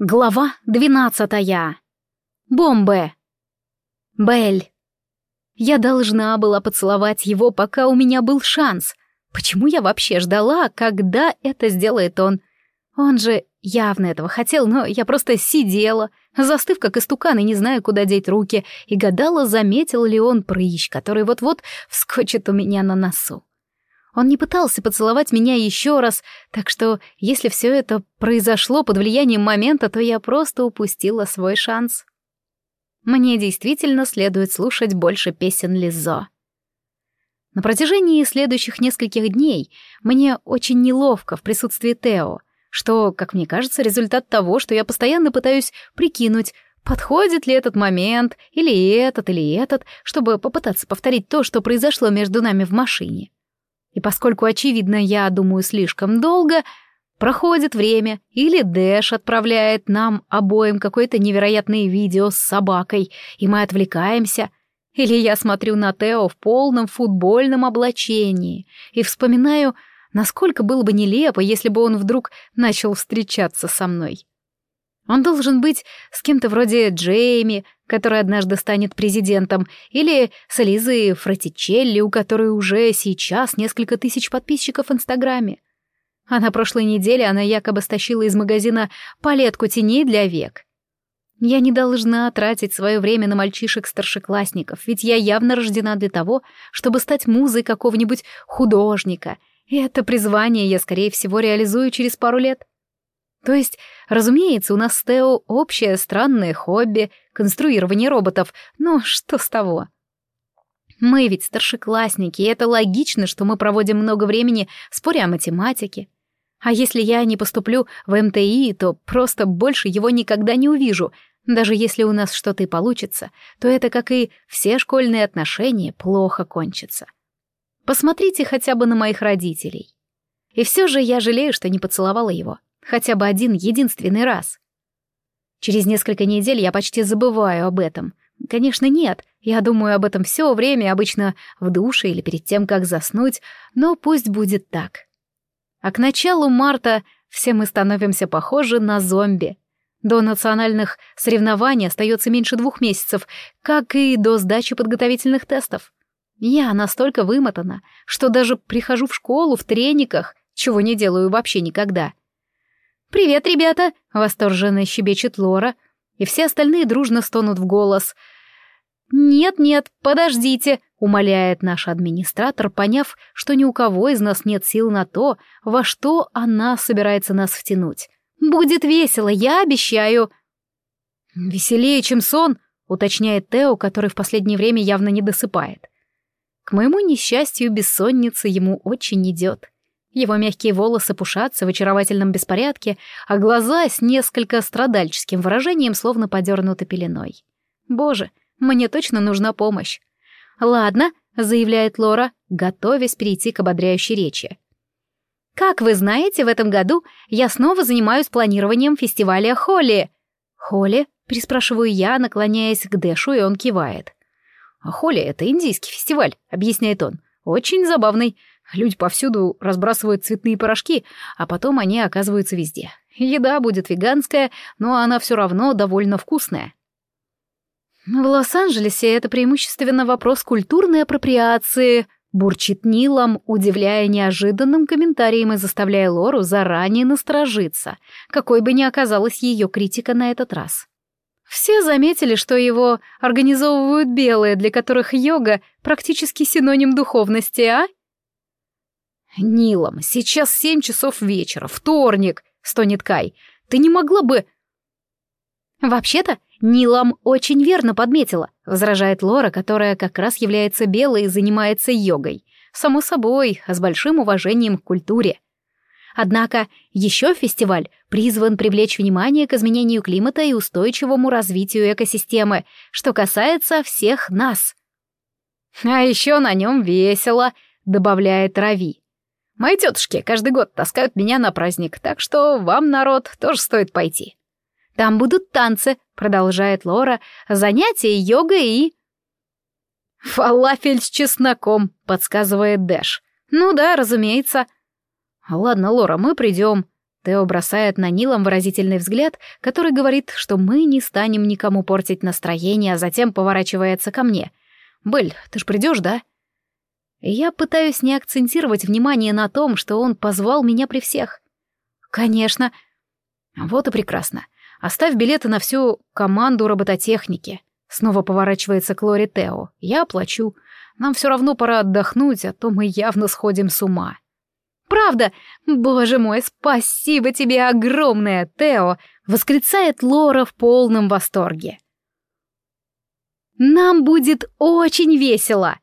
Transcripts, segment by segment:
Глава двенадцатая. Бомбы. Бель. Я должна была поцеловать его, пока у меня был шанс. Почему я вообще ждала, когда это сделает он? Он же явно этого хотел, но я просто сидела, застыв как истукан и не знаю, куда деть руки, и гадала, заметил ли он прыщ, который вот-вот вскочит у меня на носу. Он не пытался поцеловать меня еще раз, так что если все это произошло под влиянием момента, то я просто упустила свой шанс. Мне действительно следует слушать больше песен Лизо. На протяжении следующих нескольких дней мне очень неловко в присутствии Тео, что, как мне кажется, результат того, что я постоянно пытаюсь прикинуть, подходит ли этот момент, или этот, или этот, чтобы попытаться повторить то, что произошло между нами в машине. И поскольку, очевидно, я думаю слишком долго, проходит время, или Дэш отправляет нам обоим какое-то невероятное видео с собакой, и мы отвлекаемся, или я смотрю на Тео в полном футбольном облачении и вспоминаю, насколько было бы нелепо, если бы он вдруг начал встречаться со мной. Он должен быть с кем-то вроде Джейми, который однажды станет президентом, или с Элизой Фратичелли, у которой уже сейчас несколько тысяч подписчиков в Инстаграме. А на прошлой неделе она якобы стащила из магазина палетку теней для век. Я не должна тратить свое время на мальчишек-старшеклассников, ведь я явно рождена для того, чтобы стать музой какого-нибудь художника, и это призвание я, скорее всего, реализую через пару лет. То есть, разумеется, у нас с Тео общее странное хобби — конструирование роботов, но что с того? Мы ведь старшеклассники, и это логично, что мы проводим много времени споря о математике. А если я не поступлю в МТИ, то просто больше его никогда не увижу. Даже если у нас что-то и получится, то это, как и все школьные отношения, плохо кончится. Посмотрите хотя бы на моих родителей. И все же я жалею, что не поцеловала его. Хотя бы один единственный раз. Через несколько недель я почти забываю об этом. Конечно, нет, я думаю об этом все время, обычно в душе или перед тем, как заснуть, но пусть будет так. А к началу марта все мы становимся похожи на зомби. До национальных соревнований остается меньше двух месяцев, как и до сдачи подготовительных тестов. Я настолько вымотана, что даже прихожу в школу в трениках, чего не делаю вообще никогда. «Привет, ребята!» — восторженно щебечет Лора, и все остальные дружно стонут в голос. «Нет-нет, подождите!» — умоляет наш администратор, поняв, что ни у кого из нас нет сил на то, во что она собирается нас втянуть. «Будет весело, я обещаю!» «Веселее, чем сон!» — уточняет Тео, который в последнее время явно не досыпает. К моему несчастью, бессонница ему очень идет. Его мягкие волосы пушатся в очаровательном беспорядке, а глаза с несколько страдальческим выражением словно подернуты пеленой. Боже, мне точно нужна помощь. «Ладно», — заявляет Лора, готовясь перейти к ободряющей речи. «Как вы знаете, в этом году я снова занимаюсь планированием фестиваля Холли». «Холли?» — переспрашиваю я, наклоняясь к Дэшу, и он кивает. «А Холли — это индийский фестиваль», — объясняет он. «Очень забавный. Люди повсюду разбрасывают цветные порошки, а потом они оказываются везде. Еда будет веганская, но она все равно довольно вкусная. В Лос-Анджелесе это преимущественно вопрос культурной апроприации, бурчит Нилом, удивляя неожиданным комментарием и заставляя Лору заранее насторожиться, какой бы ни оказалась ее критика на этот раз. Все заметили, что его организовывают белые, для которых йога практически синоним духовности, а? «Нилом, сейчас семь часов вечера, вторник», — стонет Кай. «Ты не могла бы...» «Вообще-то, Нилом очень верно подметила», — возражает Лора, которая как раз является белой и занимается йогой. Само собой, с большим уважением к культуре. Однако еще фестиваль призван привлечь внимание к изменению климата и устойчивому развитию экосистемы, что касается всех нас. «А еще на нем весело», — добавляет Рави. Мои тетушки каждый год таскают меня на праздник, так что вам, народ, тоже стоит пойти. Там будут танцы, продолжает Лора, занятия йогой и... «Фалафель с чесноком», — подсказывает Дэш. «Ну да, разумеется». «Ладно, Лора, мы придем». Тео бросает на Нилом выразительный взгляд, который говорит, что мы не станем никому портить настроение, а затем поворачивается ко мне. «Белль, ты ж придешь, да?» Я пытаюсь не акцентировать внимание на том, что он позвал меня при всех. «Конечно». «Вот и прекрасно. Оставь билеты на всю команду робототехники». Снова поворачивается к Лоре Тео. «Я оплачу. Нам все равно пора отдохнуть, а то мы явно сходим с ума». Правда? Боже мой, спасибо тебе огромное, Тео!» — восклицает Лора в полном восторге. «Нам будет очень весело!»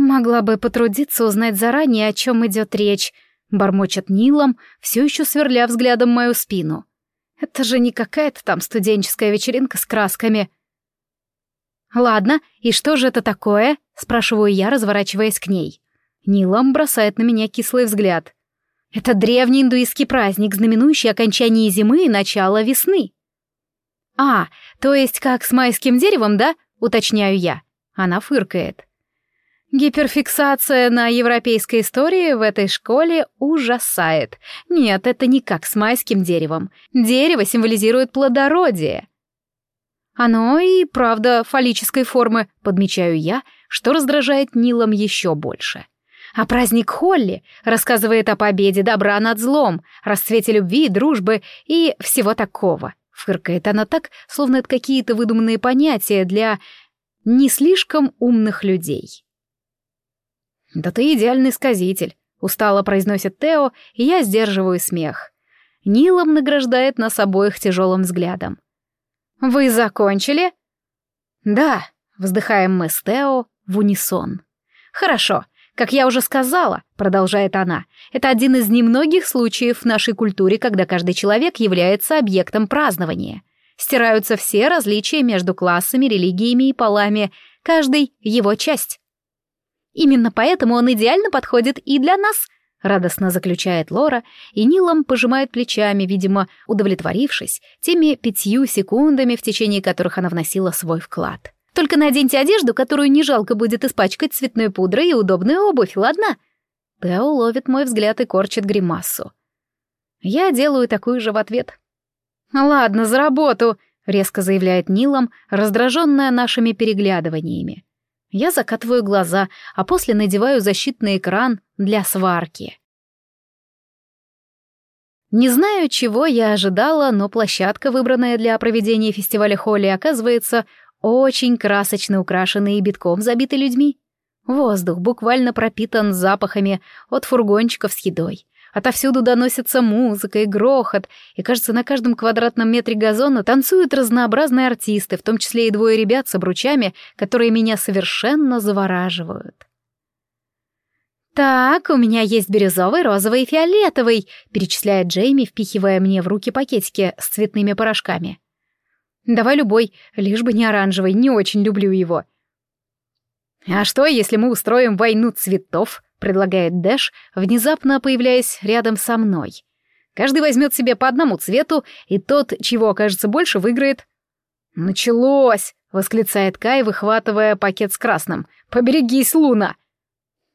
«Могла бы потрудиться узнать заранее, о чем идет речь», — бормочет Нилом, все еще сверля взглядом мою спину. «Это же не какая-то там студенческая вечеринка с красками». «Ладно, и что же это такое?» — спрашиваю я, разворачиваясь к ней. Нилам бросает на меня кислый взгляд. Это древний индуистский праздник, знаменующий окончание зимы и начало весны. А, то есть как с майским деревом, да? Уточняю я. Она фыркает. Гиперфиксация на европейской истории в этой школе ужасает. Нет, это не как с майским деревом. Дерево символизирует плодородие. Оно и правда фаллической формы, подмечаю я, что раздражает Нилом еще больше. А праздник Холли рассказывает о победе добра над злом, расцвете любви, дружбы и всего такого. Фыркает она так, словно это какие-то выдуманные понятия для не слишком умных людей. «Да ты идеальный сказитель», — устало произносит Тео, и я сдерживаю смех. Нилом награждает нас обоих тяжелым взглядом. «Вы закончили?» «Да», — вздыхаем мы с Тео в унисон. «Хорошо, как я уже сказала, продолжает она, это один из немногих случаев в нашей культуре, когда каждый человек является объектом празднования. Стираются все различия между классами, религиями и полами, каждый его часть. Именно поэтому он идеально подходит и для нас, радостно заключает Лора, и Нилом пожимает плечами, видимо, удовлетворившись теми пятью секундами, в течение которых она вносила свой вклад. Только наденьте одежду, которую не жалко будет испачкать цветной пудрой и удобную обувь, ладно?» Тео ловит мой взгляд и корчит гримасу. Я делаю такую же в ответ. «Ладно, за работу», — резко заявляет Нилом, раздраженная нашими переглядываниями. Я закатываю глаза, а после надеваю защитный экран для сварки. Не знаю, чего я ожидала, но площадка, выбранная для проведения фестиваля Холли, оказывается очень красочно украшенный и битком забитый людьми. Воздух буквально пропитан запахами от фургончиков с едой. Отовсюду доносится музыка и грохот, и, кажется, на каждом квадратном метре газона танцуют разнообразные артисты, в том числе и двое ребят с обручами, которые меня совершенно завораживают. «Так, у меня есть бирюзовый, розовый и фиолетовый», — перечисляет Джейми, впихивая мне в руки пакетики с цветными порошками. Давай любой, лишь бы не оранжевый, не очень люблю его. А что, если мы устроим войну цветов? Предлагает Дэш, внезапно появляясь рядом со мной. Каждый возьмет себе по одному цвету, и тот, чего окажется больше, выиграет. «Началось!» — восклицает Кай, выхватывая пакет с красным. «Поберегись, Луна!»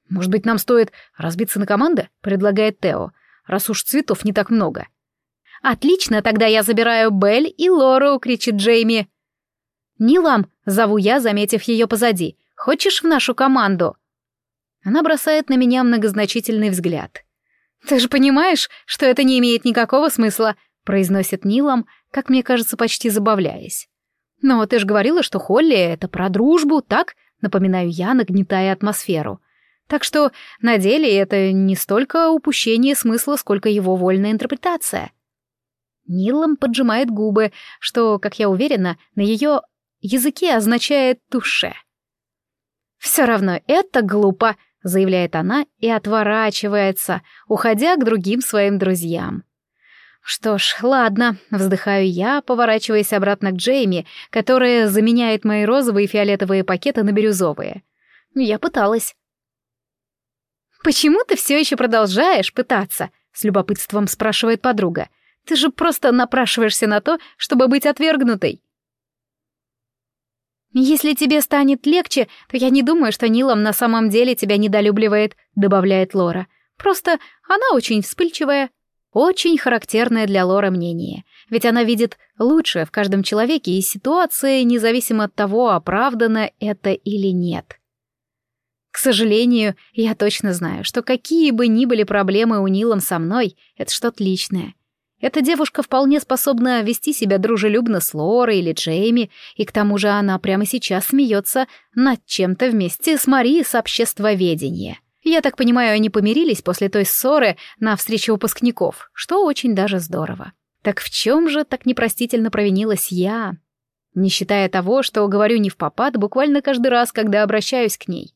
«Может быть, нам стоит разбиться на команды?» — предлагает Тео, раз уж цветов не так много. «Отлично, тогда я забираю Белль и Лору», — кричит Джейми. «Нилам», — зову я, заметив ее позади. «Хочешь в нашу команду?» Она бросает на меня многозначительный взгляд. «Ты же понимаешь, что это не имеет никакого смысла», — произносит Нилам, как мне кажется, почти забавляясь. «Но ты же говорила, что Холли — это про дружбу, так?» — напоминаю я, нагнетая атмосферу. Так что на деле это не столько упущение смысла, сколько его вольная интерпретация. Нилом поджимает губы, что, как я уверена, на ее языке означает «туше». «Все равно это глупо», — заявляет она и отворачивается, уходя к другим своим друзьям. «Что ж, ладно», — вздыхаю я, поворачиваясь обратно к Джейми, которая заменяет мои розовые и фиолетовые пакеты на бирюзовые. Я пыталась. «Почему ты все еще продолжаешь пытаться?» — с любопытством спрашивает подруга. Ты же просто напрашиваешься на то, чтобы быть отвергнутой. «Если тебе станет легче, то я не думаю, что Нилом на самом деле тебя недолюбливает», — добавляет Лора. «Просто она очень вспыльчивая». Очень характерное для Лоры мнение, ведь она видит лучшее в каждом человеке и ситуации, независимо от того, оправдано это или нет. К сожалению, я точно знаю, что какие бы ни были проблемы у Нилом со мной, это что-то личное. Эта девушка вполне способна вести себя дружелюбно с Лорой или Джейми, и к тому же она прямо сейчас смеется над чем-то вместе с Мари с обществоведения. Я так понимаю, они помирились после той ссоры на встрече выпускников, что очень даже здорово. Так в чем же так непростительно провинилась я? Не считая того, что говорю не в попад буквально каждый раз, когда обращаюсь к ней.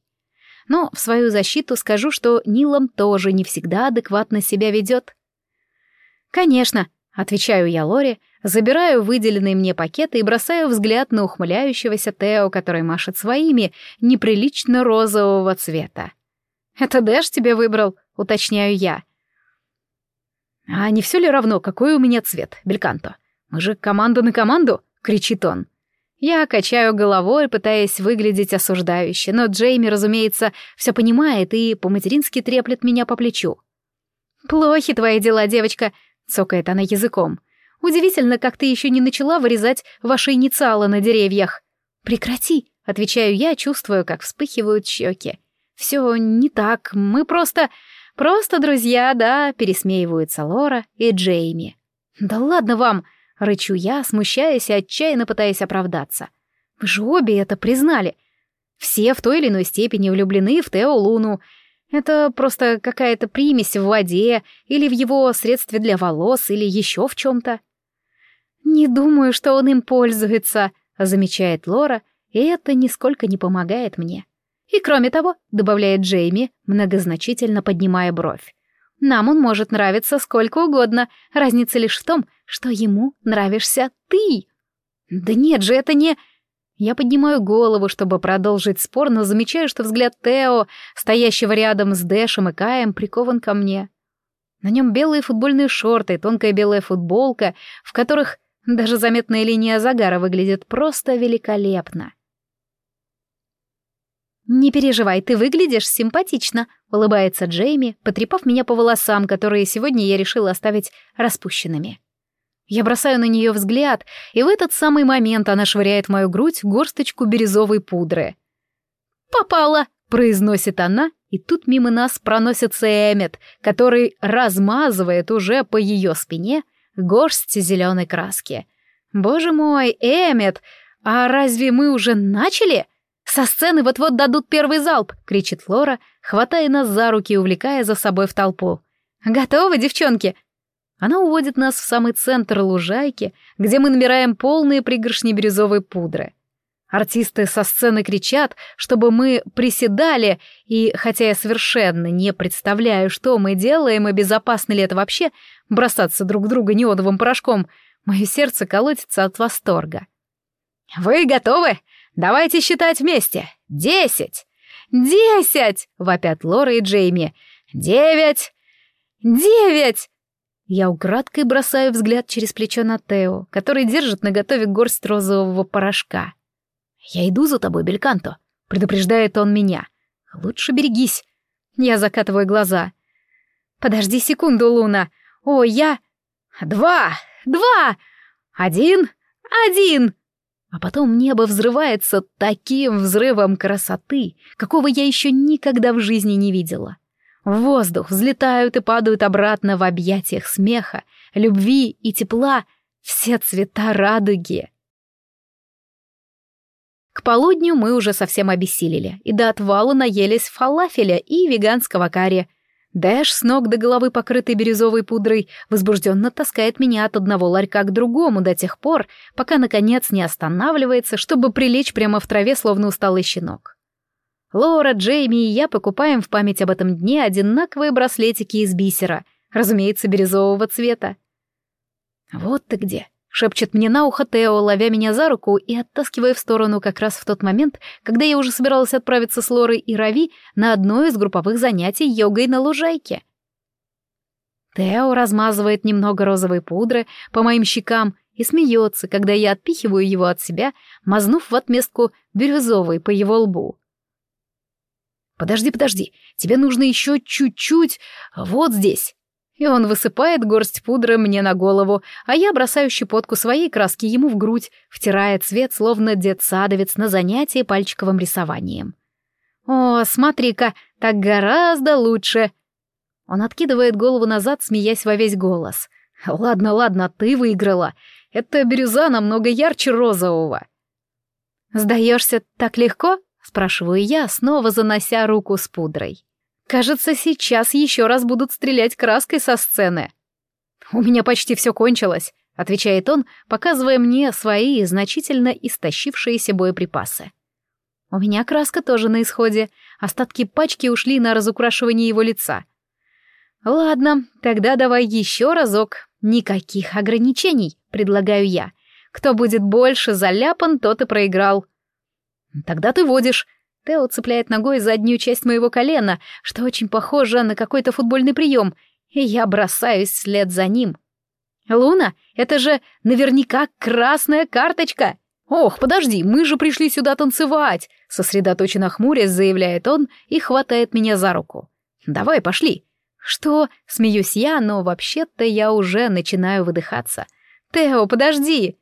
Но в свою защиту скажу, что Нилом тоже не всегда адекватно себя ведет. «Конечно», — отвечаю я Лоре, забираю выделенные мне пакеты и бросаю взгляд на ухмыляющегося Тео, который машет своими, неприлично розового цвета. «Это Дэш тебе выбрал?» — уточняю я. «А не все ли равно, какой у меня цвет, Бельканто? Мы же команда на команду!» — кричит он. Я качаю головой, пытаясь выглядеть осуждающе, но Джейми, разумеется, все понимает и по-матерински треплет меня по плечу. «Плохи твои дела, девочка», — цокает она языком. «Удивительно, как ты еще не начала вырезать ваши инициалы на деревьях». «Прекрати», — отвечаю я, чувствую, как вспыхивают щеки. Все не так, мы просто... Просто друзья, да, пересмеиваются Лора и Джейми. Да ладно вам, рычу я, смущаясь и отчаянно пытаясь оправдаться. Вы же обе это признали. Все в той или иной степени влюблены в Тео Луну. Это просто какая-то примесь в воде или в его средстве для волос или еще в чем-то. «Не думаю, что он им пользуется», — замечает Лора, и это нисколько не помогает мне. И кроме того, добавляет Джейми, многозначительно поднимая бровь, нам он может нравиться сколько угодно, разница лишь в том, что ему нравишься ты. Да нет же, это не... Я поднимаю голову, чтобы продолжить спор, но замечаю, что взгляд Тео, стоящего рядом с Дэшем и Каем, прикован ко мне. На нем белые футбольные шорты, тонкая белая футболка, в которых даже заметная линия загара выглядит просто великолепно. «Не переживай, ты выглядишь симпатично», — улыбается Джейми, потрепав меня по волосам, которые сегодня я решила оставить распущенными. Я бросаю на нее взгляд, и в этот самый момент она швыряет в мою грудь горсточку бирюзовой пудры. «Попала!» — произносит она, и тут мимо нас проносится Эммет, который размазывает уже по ее спине горсть зеленой краски. «Боже мой, Эммет, а разве мы уже начали?» «Со сцены вот-вот дадут первый залп!» — кричит Лора, хватая нас за руки и увлекая за собой в толпу. «Готовы, девчонки?» Она уводит нас в самый центр лужайки, где мы набираем полные пригоршни бирюзовой пудры. Артисты со сцены кричат, чтобы мы приседали, и хотя я совершенно не представляю, что мы делаем и безопасно ли это вообще, бросаться друг друга неодовым порошком, мое сердце колотится от восторга. «Вы готовы? Давайте считать вместе. Десять! Десять!» — вопят Лора и Джейми. «Девять! Девять!» Я украдкой бросаю взгляд через плечо на Тео, который держит наготове горсть розового порошка. «Я иду за тобой, Бельканто», — предупреждает он меня. «Лучше берегись». Я закатываю глаза. «Подожди секунду, Луна. О, я...» «Два! Два! Один! Один!» А потом небо взрывается таким взрывом красоты, какого я еще никогда в жизни не видела. В воздух взлетают и падают обратно в объятиях смеха, любви и тепла все цвета радуги. К полудню мы уже совсем обессилели и до отвала наелись фалафеля и веганского карри — Дэш, с ног до головы покрытый бирюзовой пудрой, возбужденно таскает меня от одного ларька к другому до тех пор, пока, наконец, не останавливается, чтобы прилечь прямо в траве, словно усталый щенок. Лора, Джейми и я покупаем в память об этом дне одинаковые браслетики из бисера, разумеется, бирюзового цвета. «Вот ты где!» Шепчет мне на ухо Тео, ловя меня за руку и оттаскивая в сторону как раз в тот момент, когда я уже собиралась отправиться с Лорой и Рави на одно из групповых занятий йогой на лужайке. Тео размазывает немного розовой пудры по моим щекам и смеется, когда я отпихиваю его от себя, мазнув в отместку бирюзовой по его лбу. «Подожди, подожди, тебе нужно еще чуть-чуть вот здесь». И он высыпает горсть пудры мне на голову, а я бросаю щепотку своей краски ему в грудь, втирая цвет, словно дед-садовец на занятии пальчиковым рисованием. «О, смотри-ка, так гораздо лучше!» Он откидывает голову назад, смеясь во весь голос. «Ладно, ладно, ты выиграла. Эта бирюза намного ярче розового». «Сдаешься так легко?» — спрашиваю я, снова занося руку с пудрой. «Кажется, сейчас еще раз будут стрелять краской со сцены». «У меня почти все кончилось», — отвечает он, показывая мне свои значительно истощившиеся боеприпасы. У меня краска тоже на исходе, остатки пачки ушли на разукрашивание его лица. Ладно, тогда давай еще разок. Никаких ограничений, предлагаю я. Кто будет больше заляпан, тот и проиграл. Тогда ты водишь. Тео цепляет ногой заднюю часть моего колена, что очень похоже на какой-то футбольный прием, и я бросаюсь вслед за ним. «Луна, это же наверняка красная карточка!» «Ох, подожди, мы же пришли сюда танцевать!» Сосредоточенно хмурясь, заявляет он и хватает меня за руку. «Давай, пошли!» «Что?» — смеюсь я, но вообще-то я уже начинаю выдыхаться. «Тео, подожди!»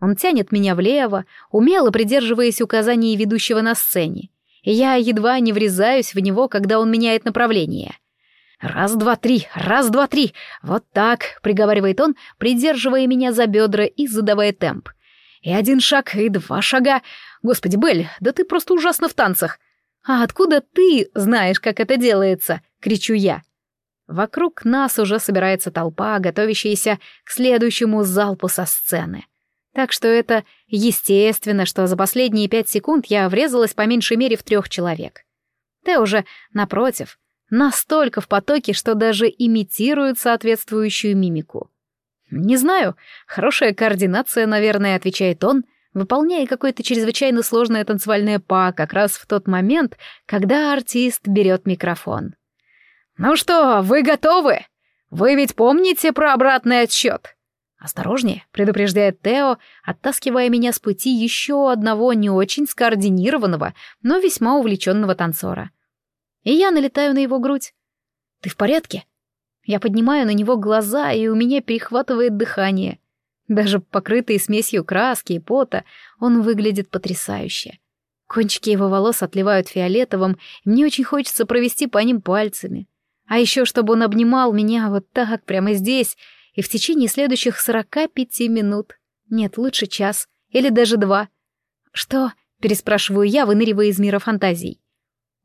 Он тянет меня влево, умело придерживаясь указаний ведущего на сцене. Я едва не врезаюсь в него, когда он меняет направление. «Раз, два, три, раз, два, три! Вот так!» — приговаривает он, придерживая меня за бедра и задавая темп. И один шаг, и два шага. Господи, Белль, да ты просто ужасно в танцах. А откуда ты знаешь, как это делается? Кричу я. Вокруг нас уже собирается толпа, готовящаяся к следующему залпу со сцены. Так что это естественно, что за последние пять секунд я врезалась по меньшей мере в трех человек. Ты уже, напротив, настолько в потоке, что даже имитирует соответствующую мимику. «Не знаю. Хорошая координация, наверное», — отвечает он, выполняя какое-то чрезвычайно сложное танцевальное па как раз в тот момент, когда артист берет микрофон. «Ну что, вы готовы? Вы ведь помните про обратный отсчет?» «Осторожнее», — предупреждает Тео, оттаскивая меня с пути еще одного не очень скоординированного, но весьма увлеченного танцора. И я налетаю на его грудь. «Ты в порядке?» Я поднимаю на него глаза, и у меня перехватывает дыхание. Даже покрытый смесью краски и пота, он выглядит потрясающе. Кончики его волос отливают фиолетовым, и мне очень хочется провести по ним пальцами. А еще, чтобы он обнимал меня вот так, прямо здесь, и в течение следующих сорока пяти минут. Нет, лучше час, или даже два. «Что?» — переспрашиваю я, выныривая из мира фантазий.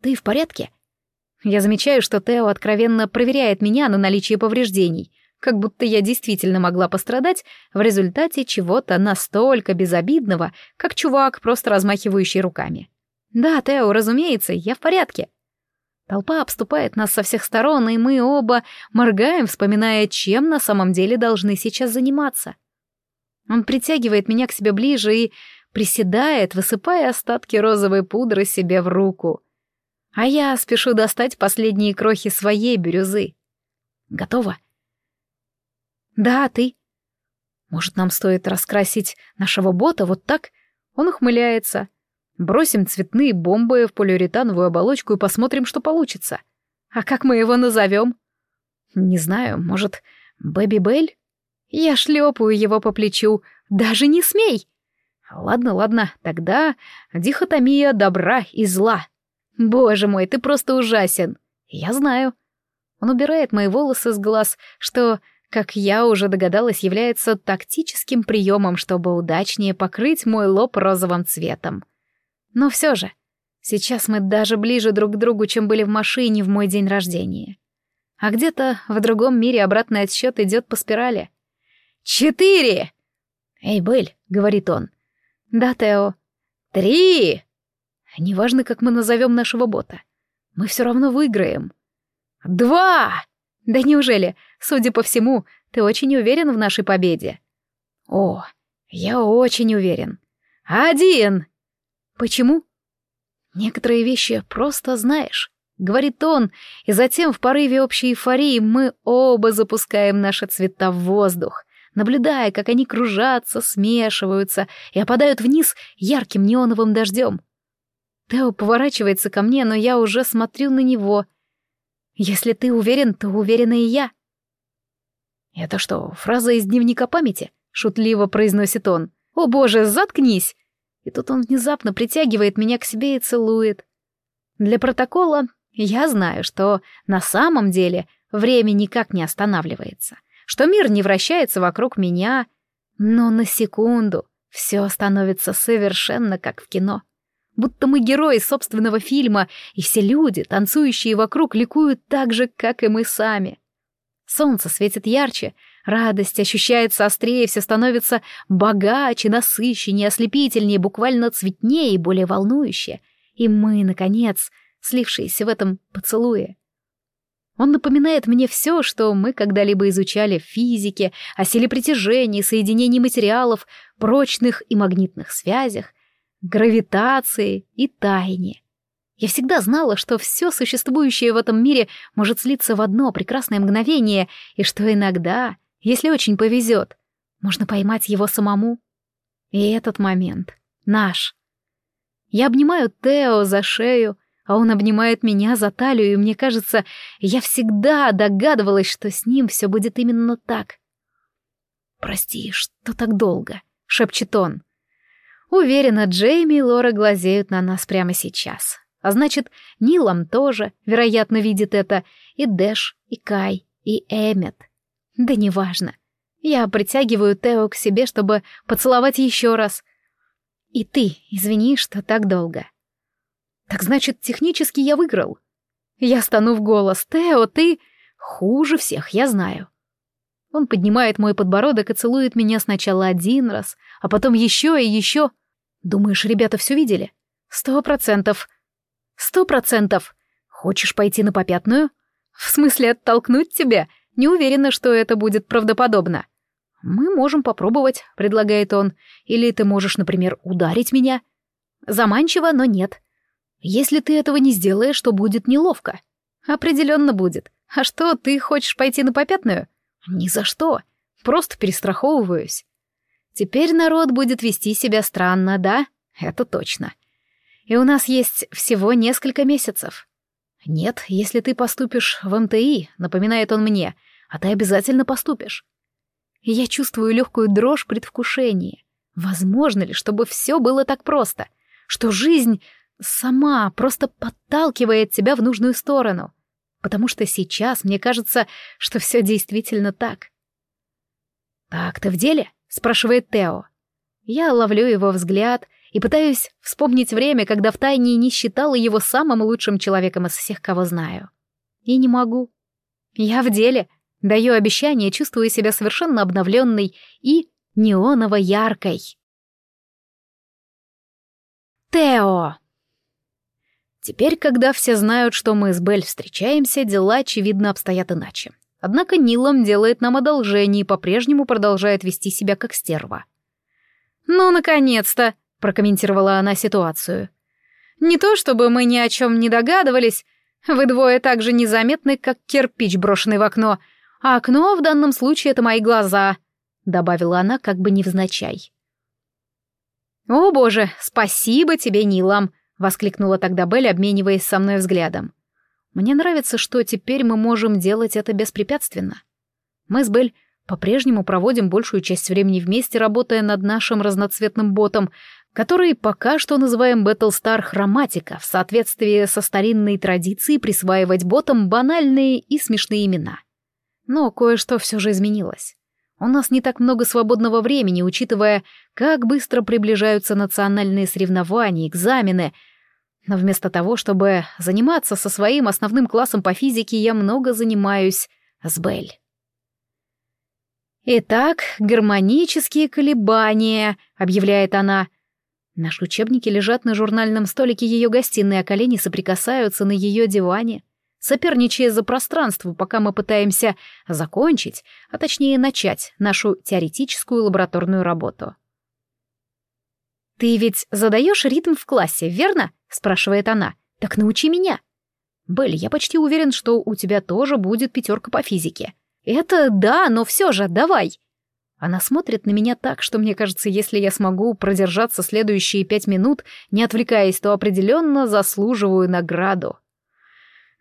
«Ты в порядке?» Я замечаю, что Тео откровенно проверяет меня на наличие повреждений, как будто я действительно могла пострадать в результате чего-то настолько безобидного, как чувак, просто размахивающий руками. «Да, Тео, разумеется, я в порядке». Толпа обступает нас со всех сторон, и мы оба моргаем, вспоминая, чем на самом деле должны сейчас заниматься. Он притягивает меня к себе ближе и приседает, высыпая остатки розовой пудры себе в руку — а я спешу достать последние крохи своей бирюзы. Готово? Да, ты. Может, нам стоит раскрасить нашего бота вот так? Он ухмыляется. Бросим цветные бомбы в полиуретановую оболочку и посмотрим, что получится. А как мы его назовем? Не знаю, может, Бэби Белль? Я шлепаю его по плечу. Даже не смей! Ладно, ладно, тогда дихотомия добра и зла. «Боже мой, ты просто ужасен!» «Я знаю». Он убирает мои волосы с глаз, что, как я уже догадалась, является тактическим приемом, чтобы удачнее покрыть мой лоб розовым цветом. Но все же, сейчас мы даже ближе друг к другу, чем были в машине в мой день рождения. А где-то в другом мире обратный отсчет идет по спирали. «Четыре!» «Эй, Белль», — говорит он. «Да, Тео». «Три!» Неважно, как мы назовем нашего бота. Мы все равно выиграем. Два! Да неужели? Судя по всему, ты очень уверен в нашей победе. О, я очень уверен. Один! Почему? Некоторые вещи просто знаешь, говорит он, и затем в порыве общей эйфории мы оба запускаем наши цвета в воздух, наблюдая, как они кружатся, смешиваются и опадают вниз ярким неоновым дождем. Тео поворачивается ко мне, но я уже смотрю на него. Если ты уверен, то уверена и я. «Это что, фраза из дневника памяти?» — шутливо произносит он. «О боже, заткнись!» И тут он внезапно притягивает меня к себе и целует. Для протокола я знаю, что на самом деле время никак не останавливается, что мир не вращается вокруг меня, но на секунду все становится совершенно как в кино. Будто мы герои собственного фильма, и все люди, танцующие вокруг, ликуют так же, как и мы сами. Солнце светит ярче, радость ощущается острее, все становится богаче, насыщеннее, ослепительнее, буквально цветнее и более волнующе. И мы, наконец, слившиеся в этом поцелуе. Он напоминает мне все, что мы когда-либо изучали в физике, о силе притяжения, соединении материалов, прочных и магнитных связях, гравитации и тайне. Я всегда знала, что все существующее в этом мире может слиться в одно прекрасное мгновение, и что иногда, если очень повезет, можно поймать его самому. И этот момент наш. Я обнимаю Тео за шею, а он обнимает меня за талию, и мне кажется, я всегда догадывалась, что с ним все будет именно так. «Прости, что так долго», — шепчет он. Уверена, Джейми и Лора глазеют на нас прямо сейчас. А значит, Нилам тоже, вероятно, видит это, и Дэш, и Кай, и Эммет. Да неважно. Я притягиваю Тео к себе, чтобы поцеловать еще раз. И ты, извини, что так долго. Так значит, технически я выиграл. Я стану в голос. Тео, ты хуже всех, я знаю. Он поднимает мой подбородок и целует меня сначала один раз, а потом еще и еще. Думаешь, ребята все видели? Сто процентов. Сто процентов. Хочешь пойти на попятную? В смысле оттолкнуть тебя? Не уверена, что это будет правдоподобно. Мы можем попробовать, предлагает он. Или ты можешь, например, ударить меня. Заманчиво, но нет. Если ты этого не сделаешь, то будет неловко. Определенно будет. А что, ты хочешь пойти на попятную? Ни за что. Просто перестраховываюсь. Теперь народ будет вести себя странно, да? Это точно. И у нас есть всего несколько месяцев. Нет, если ты поступишь в МТИ, напоминает он мне, а ты обязательно поступишь. Я чувствую легкую дрожь предвкушения. Возможно ли, чтобы все было так просто? Что жизнь сама просто подталкивает тебя в нужную сторону. Потому что сейчас мне кажется, что все действительно так. «Так, ты в деле?» — спрашивает Тео. Я ловлю его взгляд и пытаюсь вспомнить время, когда втайне не считала его самым лучшим человеком из всех, кого знаю. И не могу. Я в деле. Даю обещание, чувствую себя совершенно обновленной и неоново-яркой. Тео! Теперь, когда все знают, что мы с Белль встречаемся, дела, очевидно, обстоят иначе. Однако Нилом делает нам одолжение и по-прежнему продолжает вести себя как стерва. «Ну, наконец-то!» — прокомментировала она ситуацию. «Не то чтобы мы ни о чем не догадывались, вы двое так же незаметны, как кирпич, брошенный в окно, а окно в данном случае — это мои глаза», — добавила она как бы невзначай. «О боже, спасибо тебе, Нилам!» — воскликнула тогда Белль, обмениваясь со мной взглядом. «Мне нравится, что теперь мы можем делать это беспрепятственно. Мы с Белль по-прежнему проводим большую часть времени вместе, работая над нашим разноцветным ботом, который пока что называем Battlestar Хроматика, в соответствии со старинной традицией присваивать ботам банальные и смешные имена. Но кое-что все же изменилось. У нас не так много свободного времени, учитывая, как быстро приближаются национальные соревнования, экзамены. Но вместо того, чтобы заниматься со своим основным классом по физике, я много занимаюсь с Белль. «Итак, гармонические колебания», — объявляет она. Наши учебники лежат на журнальном столике ее гостиной, а колени соприкасаются на ее диване соперничая за пространство, пока мы пытаемся закончить, а точнее начать нашу теоретическую лабораторную работу. «Ты ведь задаешь ритм в классе, верно?» — спрашивает она. «Так научи меня». «Белль, я почти уверен, что у тебя тоже будет пятерка по физике». «Это да, но все же, давай!» Она смотрит на меня так, что мне кажется, если я смогу продержаться следующие пять минут, не отвлекаясь, то определенно заслуживаю награду.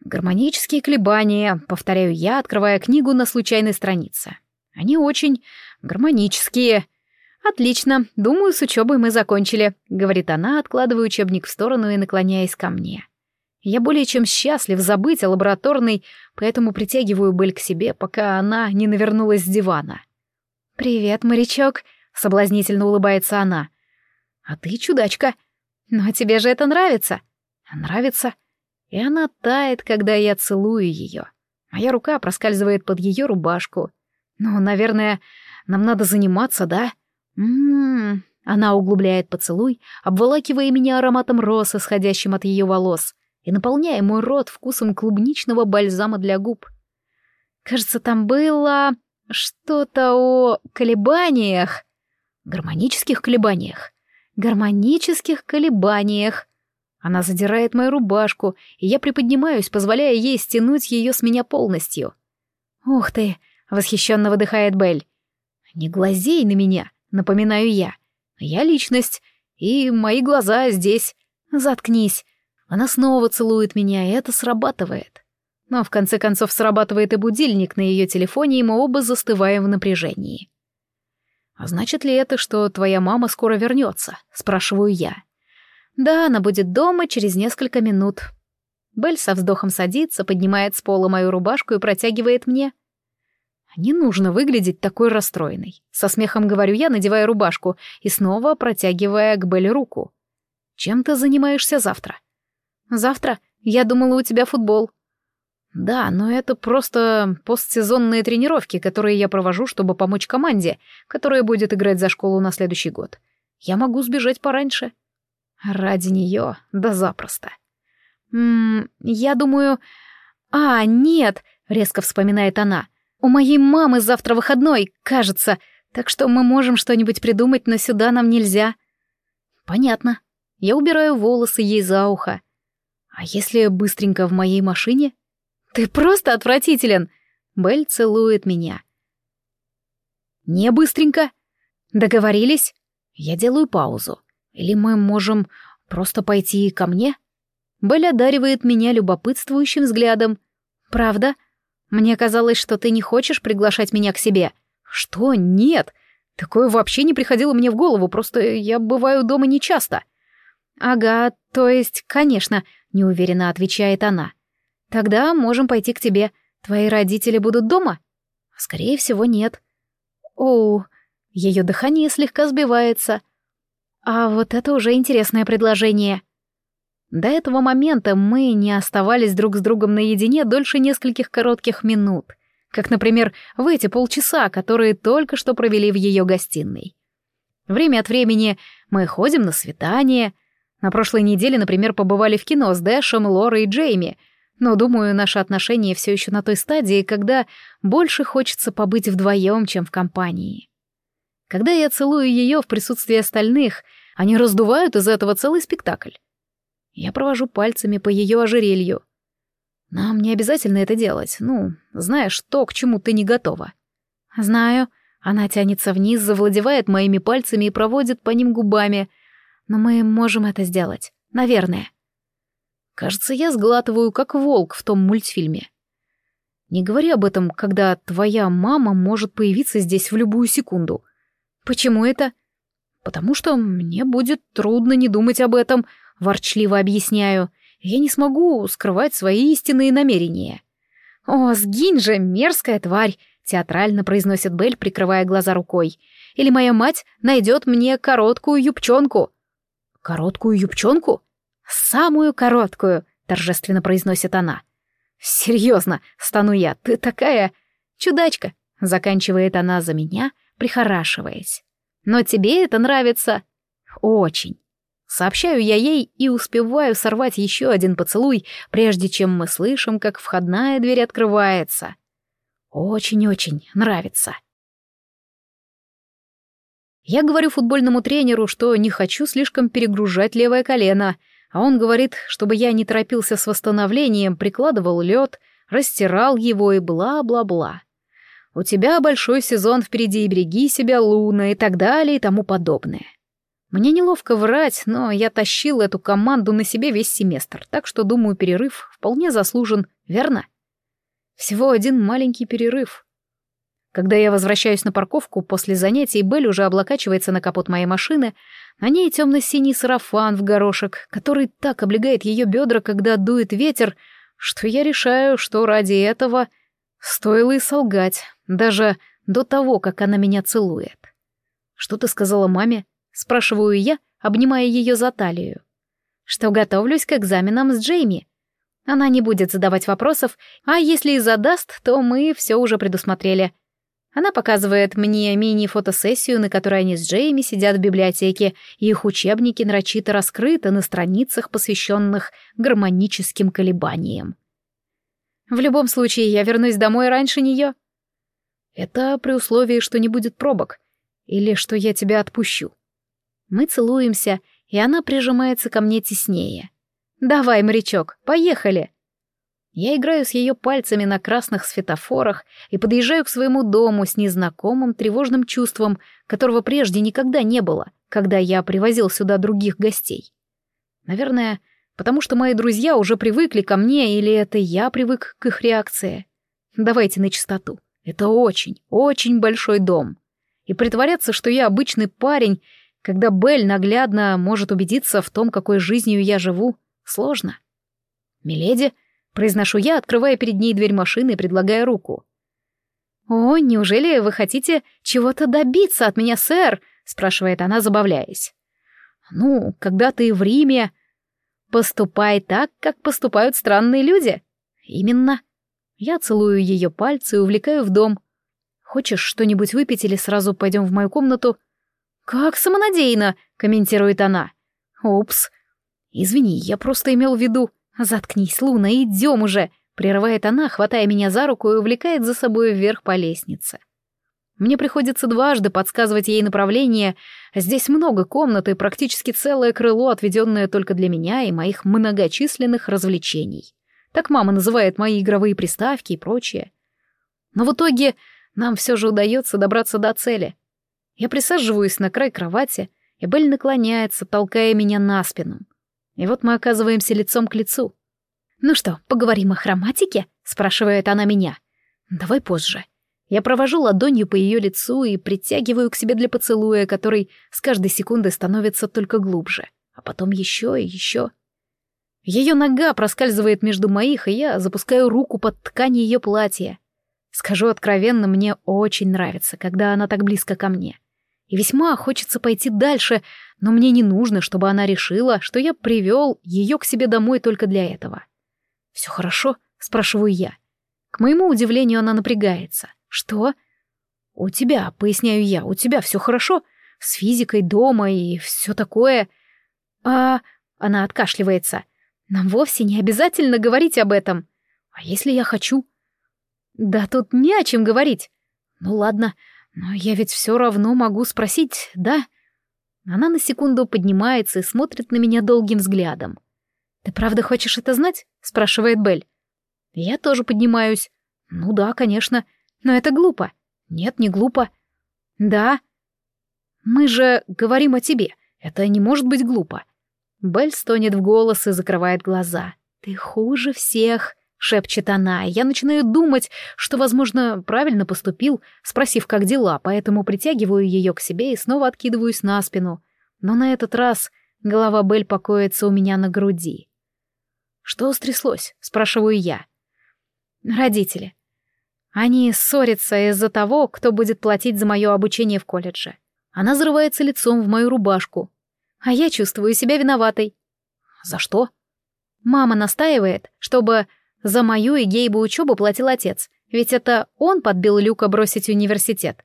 Гармонические колебания, повторяю я, открывая книгу на случайной странице. Они очень гармонические. Отлично, думаю, с учебой мы закончили, говорит она, откладывая учебник в сторону и наклоняясь ко мне. Я более чем счастлив забыть о лабораторной, поэтому притягиваю Бель к себе, пока она не навернулась с дивана. «Привет, морячок», — соблазнительно улыбается она. «А ты чудачка. Но тебе же это нравится». «Нравится». И она тает, когда я целую ее. Моя рука проскальзывает под ее рубашку. «Ну, наверное, нам надо заниматься, да?» «М-м-м». Она углубляет поцелуй, обволакивая меня ароматом роз, исходящим от ее волос, и наполняя мой рот вкусом клубничного бальзама для губ. Кажется, там было что-то о колебаниях. Гармонических колебаниях. Гармонических колебаниях. Она задирает мою рубашку, и я приподнимаюсь, позволяя ей стянуть ее с меня полностью. «Ух ты!» — восхищенно выдыхает Белль. «Не глазей на меня!» — напоминаю я. «Я личность, и мои глаза здесь. Заткнись!» Она снова целует меня, и это срабатывает. Но в конце концов срабатывает и будильник на ее телефоне, и мы оба застываем в напряжении. «А значит ли это, что твоя мама скоро вернется?» — спрашиваю я. «Да, она будет дома через несколько минут». Белль со вздохом садится, поднимает с пола мою рубашку и протягивает мне. «Не нужно выглядеть такой расстроенной», — со смехом говорю я, надевая рубашку и снова протягивая к Белле руку. «Чем ты занимаешься завтра?» Завтра? Я думала, у тебя футбол. Да, но это просто постсезонные тренировки, которые я провожу, чтобы помочь команде, которая будет играть за школу на следующий год. Я могу сбежать пораньше. Ради нее, да запросто. Ммм, я думаю... А, нет, резко вспоминает она. У моей мамы завтра выходной, кажется, так что мы можем что-нибудь придумать, но сюда нам нельзя. Понятно. Я убираю волосы ей за ухо. А если быстренько в моей машине? Ты просто отвратителен. Белль целует меня. Не быстренько. Договорились? Я делаю паузу. Или мы можем просто пойти ко мне? Белль одаривает меня любопытствующим взглядом. Правда? Мне казалось, что ты не хочешь приглашать меня к себе. Что? Нет. Такое вообще не приходило мне в голову, просто я бываю дома нечасто. Ага, то есть, конечно, неуверенно отвечает она. Тогда можем пойти к тебе. Твои родители будут дома? Скорее всего, нет. Оу, ее дыхание слегка сбивается. А вот это уже интересное предложение. До этого момента мы не оставались друг с другом наедине дольше нескольких коротких минут, как, например, в эти полчаса, которые только что провели в ее гостиной. Время от времени мы ходим на свидания, на прошлой неделе, например, побывали в кино с Дэшем, Лорой и Джейми, но, думаю, наши отношения все еще на той стадии, когда больше хочется побыть вдвоем, чем в компании. Когда я целую ее в присутствии остальных, они раздувают из этого целый спектакль. Я провожу пальцами по ее ожерелью. Нам не обязательно это делать, ну, знаешь, то, к чему ты не готова. Знаю. Она тянется вниз, завладевает моими пальцами и проводит по ним губами — но мы можем это сделать. Наверное. Кажется, я сглатываю, как волк в том мультфильме. Не говори об этом, когда твоя мама может появиться здесь в любую секунду. Почему это? Потому что мне будет трудно не думать об этом, ворчливо объясняю. Я не смогу скрывать свои истинные намерения. «О, сгинь же, мерзкая тварь!» — театрально произносит Белль, прикрывая глаза рукой. «Или моя мать найдет мне короткую юбчонку. «Короткую юбчонку?» «Самую короткую», — торжественно произносит она. «Серьезно, стану я, ты такая чудачка», — заканчивает она за меня, прихорашиваясь. «Но тебе это нравится?» «Очень». Сообщаю я ей и успеваю сорвать еще один поцелуй, прежде чем мы слышим, как входная дверь открывается. Очень-очень нравится. Я говорю футбольному тренеру, что не хочу слишком перегружать левое колено, а он говорит, чтобы я не торопился с восстановлением, прикладывал лед, растирал его и бла-бла-бла. У тебя большой сезон впереди, и береги себя, Луна, и так далее, и тому подобное. Мне неловко врать, но я тащил эту команду на себе весь семестр, так что, думаю, перерыв вполне заслужен, верно? Всего один маленький перерыв. Когда я возвращаюсь на парковку после занятий, Белль уже облокачивается на капот моей машины, на ней темно-синий сарафан в горошек, который так облегает ее бедра, когда дует ветер, что я решаю, что ради этого стоило и солгать, даже до того, как она меня целует. «Что ты сказала маме?» — спрашиваю я, обнимая ее за талию. «Что готовлюсь к экзаменам с Джейми», она не будет задавать вопросов, а если и задаст, то мы все уже предусмотрели. Она показывает мне мини-фотосессию, на которой они с Джейми сидят в библиотеке, и их учебники нарочито раскрыты на страницах, посвященных гармоническим колебаниям. В любом случае, я вернусь домой раньше нее. Это при условии, что не будет пробок, или что я тебя отпущу. Мы целуемся, и она прижимается ко мне теснее. «Давай, морячок, поехали!» Я играю с ее пальцами на красных светофорах и подъезжаю к своему дому с незнакомым тревожным чувством, которого прежде никогда не было, когда я привозил сюда других гостей. Наверное, потому что мои друзья уже привыкли ко мне, или это я привык к их реакции. Давайте на чистоту. Это очень, очень большой дом. И притворяться, что я обычный парень, когда Белль наглядно может убедиться в том, какой жизнью я живу, сложно. «Миледи», Произношу я, открывая перед ней дверь машины и предлагая руку. «О, неужели вы хотите чего-то добиться от меня, сэр?» — спрашивает она, забавляясь. «Ну, когда ты в Риме...» «Поступай так, как поступают странные люди». «Именно». Я целую ее пальцы и увлекаю в дом. «Хочешь что-нибудь выпить или сразу пойдем в мою комнату?» «Как самонадеянно!» — комментирует она. «Упс. Извини, я просто имел в виду...» «Заткнись, Луна, идем уже!» — прерывает она, хватая меня за руку и увлекает за собой вверх по лестнице. Мне приходится дважды подсказывать ей направление. Здесь много комнат и практически целое крыло, отведенное только для меня и моих многочисленных развлечений. Так мама называет мои игровые приставки и прочее. Но в итоге нам все же удается добраться до цели. Я присаживаюсь на край кровати, и Белль наклоняется, толкая меня на спину. И вот мы оказываемся лицом к лицу. «Ну что, поговорим о хроматике?» — спрашивает она меня. «Давай позже». Я провожу ладонью по ее лицу и притягиваю к себе для поцелуя, который с каждой секундой становится только глубже. А потом еще и еще. Ее нога проскальзывает между моих, и я запускаю руку под ткань ее платья. Скажу откровенно, мне очень нравится, когда она так близко ко мне. И весьма хочется пойти дальше, но мне не нужно, чтобы она решила, что я привел ее к себе домой только для этого. «Все хорошо?» — спрашиваю я. К моему удивлению, она напрягается. «Что?» «У тебя», — поясняю я, — «у тебя все хорошо? С физикой дома и все такое?» «А...» — она откашливается. «Нам вовсе не обязательно говорить об этом. А если я хочу?» «Да тут не о чем говорить. Ну ладно, но я ведь все равно могу спросить, да?» Она на секунду поднимается и смотрит на меня долгим взглядом. «Ты правда хочешь это знать?» — спрашивает Белль. Я тоже поднимаюсь. «Ну да, конечно. Но это глупо». «Нет, не глупо». «Да». «Мы же говорим о тебе. Это не может быть глупо». Белль стонет в голос и закрывает глаза. «Ты хуже всех», — шепчет она, и я начинаю думать, что, возможно, правильно поступил, спросив, как дела, поэтому притягиваю ее к себе и снова откидываюсь на спину. Но на этот раз голова Белль покоится у меня на груди. «Что стряслось?» — спрашиваю я. «Родители. Они ссорятся из-за того, кто будет платить за мое обучение в колледже. Она зарывается лицом в мою рубашку. А я чувствую себя виноватой. За что? Мама настаивает, чтобы за мою и Гейбу учебу платил отец, ведь это он подбил Люка бросить университет.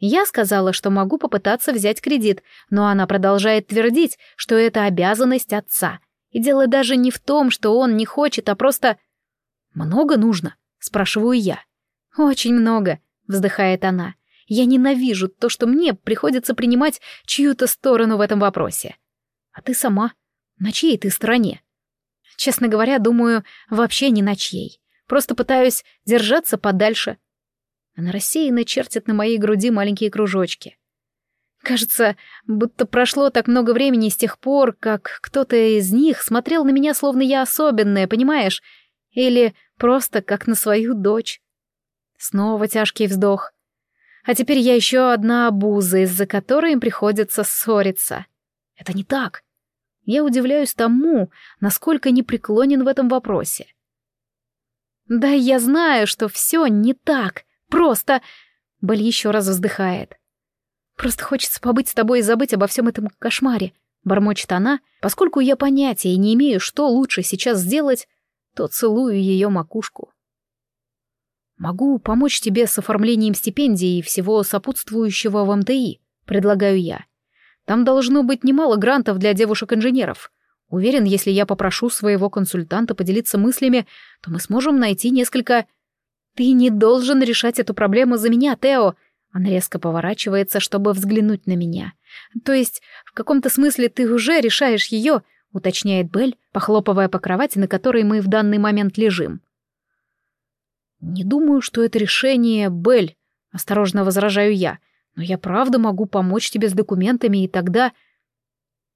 Я сказала, что могу попытаться взять кредит, но она продолжает твердить, что это обязанность отца. И дело даже не в том, что он не хочет, а просто... «Много нужно?» — спрашиваю я. «Очень много», — вздыхает она. «Я ненавижу то, что мне приходится принимать чью-то сторону в этом вопросе. А ты сама? На чьей ты стороне?» Честно говоря, думаю, вообще ни на чьей. Просто пытаюсь держаться подальше. Она рассеянно чертит на моей груди маленькие кружочки. Кажется, будто прошло так много времени с тех пор, как кто-то из них смотрел на меня, словно я особенная, понимаешь? Или просто как на свою дочь. Снова тяжкий вздох. А теперь я еще одна обуза, из-за которой им приходится ссориться. Это не так. Я удивляюсь тому, насколько непреклонен в этом вопросе. Да, я знаю, что все не так. Просто... Бель еще раз вздыхает. Просто хочется побыть с тобой и забыть обо всем этом кошмаре, бормочет она, поскольку я понятия не имею, что лучше сейчас сделать, то целую ее макушку. «Могу помочь тебе с оформлением стипендии и всего сопутствующего в МТИ», — предлагаю я. «Там должно быть немало грантов для девушек-инженеров. Уверен, если я попрошу своего консультанта поделиться мыслями, то мы сможем найти несколько...» «Ты не должен решать эту проблему за меня, Тео!» Она резко поворачивается, чтобы взглянуть на меня. «То есть, в каком-то смысле ты уже решаешь ее», — уточняет Белль, похлопывая по кровати, на которой мы в данный момент лежим. «Не думаю, что это решение, Белль», — осторожно возражаю я, «но я правда могу помочь тебе с документами, и тогда...»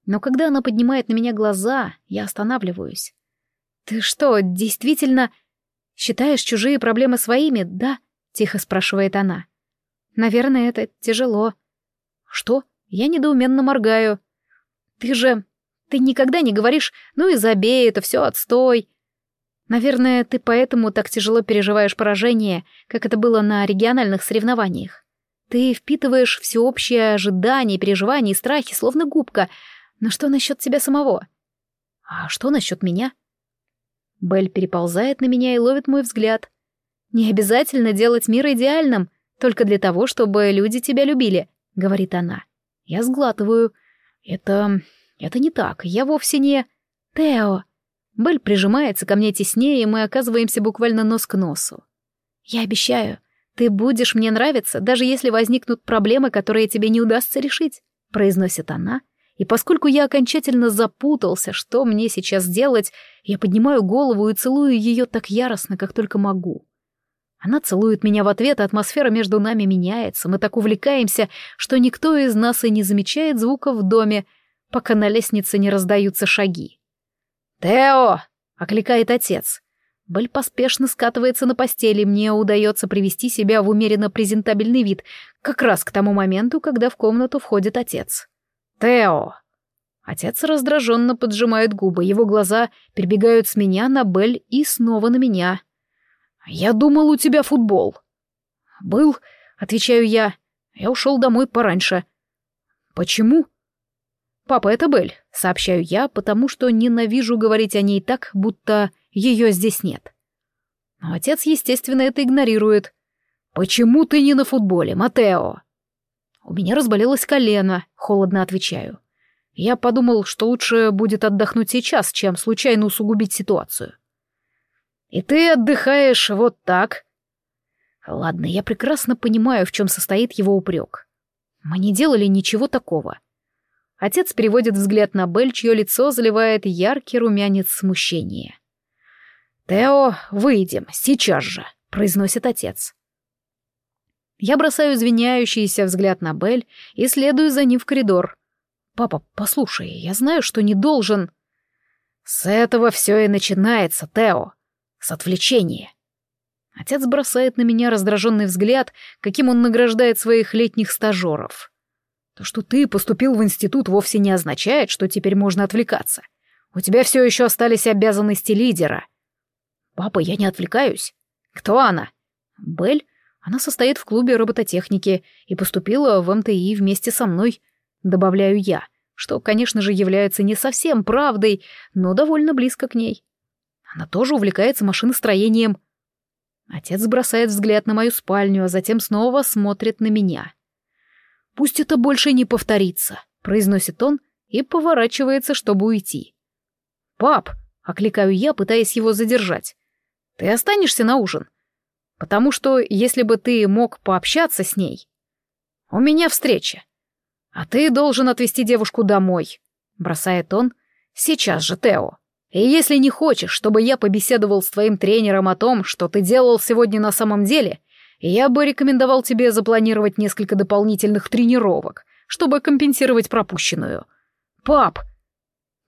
Но когда она поднимает на меня глаза, я останавливаюсь. «Ты что, действительно считаешь чужие проблемы своими, да?» — тихо спрашивает она. «Наверное, это тяжело». «Что?» Я недоуменно моргаю. «Ты же... Ты никогда не говоришь, ну и забей, это все отстой. Наверное, ты поэтому так тяжело переживаешь поражение, как это было на региональных соревнованиях. Ты впитываешь всеобщее ожидание, переживания и страхи, словно губка. Но что насчет тебя самого? А что насчет меня? Белль переползает на меня и ловит мой взгляд. Не обязательно делать мир идеальным, только для того, чтобы люди тебя любили, говорит она. Я сглатываю. Это... это не так, я вовсе не... Тео, Бель прижимается ко мне теснее, и мы оказываемся буквально нос к носу. «Я обещаю, ты будешь мне нравиться, даже если возникнут проблемы, которые тебе не удастся решить», — произносит она. И поскольку я окончательно запутался, что мне сейчас делать, я поднимаю голову и целую ее так яростно, как только могу. Она целует меня в ответ, а атмосфера между нами меняется, мы так увлекаемся, что никто из нас и не замечает звука в доме, пока на лестнице не раздаются шаги. «Тео!» — окликает отец. Бель поспешно скатывается на постели, мне удается привести себя в умеренно презентабельный вид, как раз к тому моменту, когда в комнату входит отец. «Тео!» Отец раздраженно поджимает губы, его глаза перебегают с меня на Бель и снова на меня. «Я думал, у тебя футбол». «Был», — отвечаю я. «Я ушел домой пораньше». «Почему?» «Папа, это Бель», — сообщаю я, потому что ненавижу говорить о ней так, будто ее здесь нет. Но отец, естественно, это игнорирует. «Почему ты не на футболе, Матео?» «У меня разболелось колено», — холодно отвечаю. Я подумал, что лучше будет отдохнуть сейчас, чем случайно усугубить ситуацию. «И ты отдыхаешь вот так?» Ладно, я прекрасно понимаю, в чем состоит его упрек. Мы не делали ничего такого. Отец переводит взгляд на Бель, чье лицо заливает яркий румянец смущения. «Тео, выйдем, сейчас же», — произносит отец. Я бросаю извиняющийся взгляд на Бель и следую за ним в коридор. «Папа, послушай, я знаю, что не должен...» «С этого все и начинается, Тео. С отвлечения». Отец бросает на меня раздраженный взгляд, каким он награждает своих летних стажеров. То, что ты поступил в институт, вовсе не означает, что теперь можно отвлекаться. У тебя все еще остались обязанности лидера. Папа, я не отвлекаюсь. Кто она? Бель. Она состоит в клубе робототехники и поступила в МТИ вместе со мной. Добавляю я, что, конечно же, является не совсем правдой, но довольно близко к ней. Она тоже увлекается машиностроением. Отец бросает взгляд на мою спальню, а затем снова смотрит на меня. Пусть это больше не повторится», — произносит он и поворачивается, чтобы уйти. «Пап!» — окликаю я, пытаясь его задержать. «Ты останешься на ужин? Потому что, если бы ты мог пообщаться с ней... У меня встреча. А ты должен отвезти девушку домой», — бросает он. «Сейчас же, Тео. И если не хочешь, чтобы я побеседовал с твоим тренером о том, что ты делал сегодня на самом деле, я бы рекомендовал тебе запланировать несколько дополнительных тренировок, чтобы компенсировать пропущенную. Пап!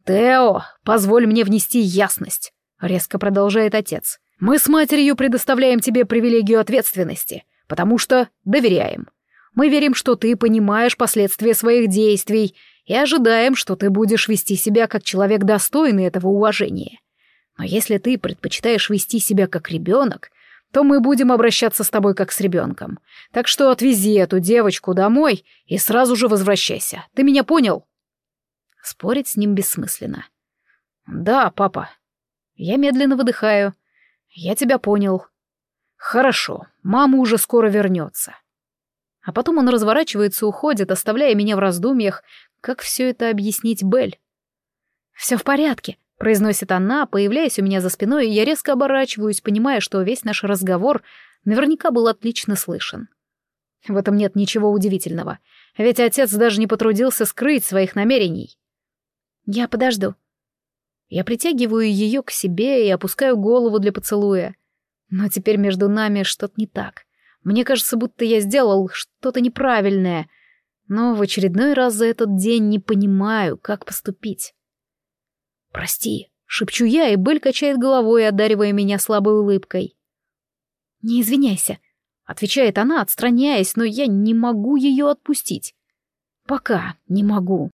Тео, позволь мне внести ясность, резко продолжает отец. Мы с матерью предоставляем тебе привилегию ответственности, потому что доверяем. Мы верим, что ты понимаешь последствия своих действий и ожидаем, что ты будешь вести себя как человек достойный этого уважения. Но если ты предпочитаешь вести себя как ребенок, то мы будем обращаться с тобой как с ребенком. Так что отвези эту девочку домой и сразу же возвращайся. Ты меня понял?» Спорить с ним бессмысленно. «Да, папа». Я медленно выдыхаю. «Я тебя понял». «Хорошо, мама уже скоро вернется». А потом он разворачивается и уходит, оставляя меня в раздумьях, как все это объяснить Бель. «Все в порядке», — произносит она, появляясь у меня за спиной, и я резко оборачиваюсь, понимая, что весь наш разговор наверняка был отлично слышен. В этом нет ничего удивительного, ведь отец даже не потрудился скрыть своих намерений. «Я подожду». Я притягиваю ее к себе и опускаю голову для поцелуя. Но теперь между нами что-то не так. Мне кажется, будто я сделал что-то неправильное, но в очередной раз за этот день не понимаю, как поступить. «Прости», — шепчу я, и Бель качает головой, одаривая меня слабой улыбкой. «Не извиняйся», — отвечает она, отстраняясь, но я не могу ее отпустить. «Пока не могу».